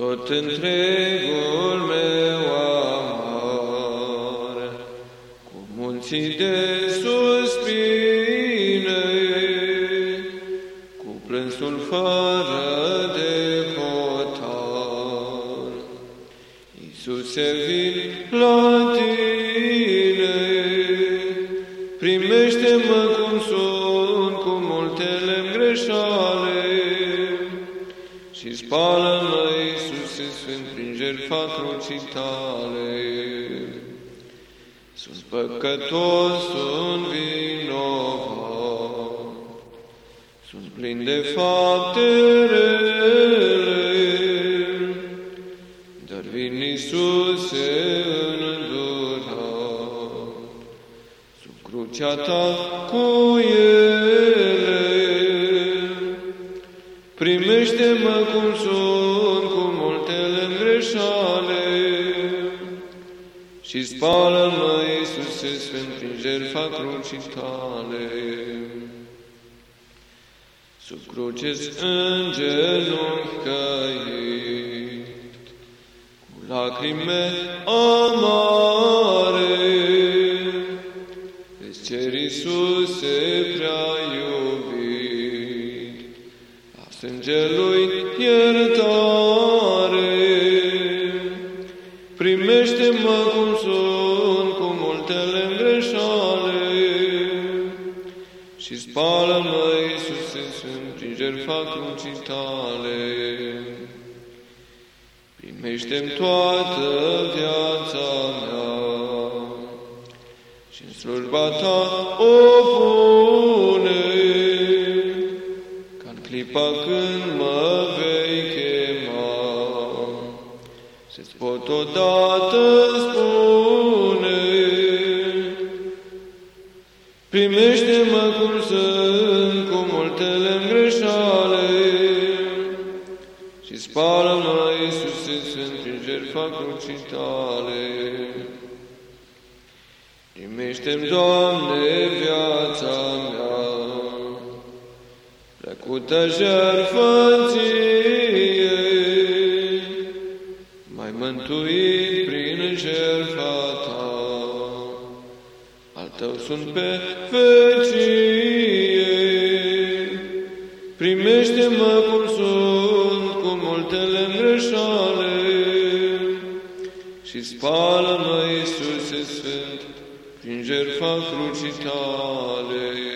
tot întregul meu amar, cu munții de suspine, cu plânsul fără de hotar. Iisuse, vin la tine, primește-mă cum sunt, cu multele greșale, și spală-mă, Iisuse Sfânt, prin jertfa crucii tale. Sunt păcătos, sunt vinovat, sunt plin de fapte rele, dar vin Iisuse în îndurat, sub crucea ta cu ele. Primește-mă cum sunt, cu multele greșale, și spală-mă, Iisuse Sfânt, prin jertfa crucii tale. Sub cruce în genunchi căit, cu lacrime amare, îți cer, Iisuse, prea iubit, a sângelui iertare. Primește-mă cum sunt, cu multele greșale, și spală-mă, Iisuse, sunt prin jertfa crucii tale. Primește-mi toată viața mea și în slujba ta o pune, clipa când mă vei chema, să-ți pot odată spune, Primește-mă cum sunt, cu multele greșale, și spală-mă, Iisuse, Sfânt, prin jertfa crucii tale. Primește-mi, Doamne, viața mea, plăcută jertfă ție, mai mântuit prin jertfa ta. Al tău sunt pe vecie. Primește-mă cum sunt, cu multele greșale, și spală-mă, Iisuse Sfânt, prin jertfa crucii tale.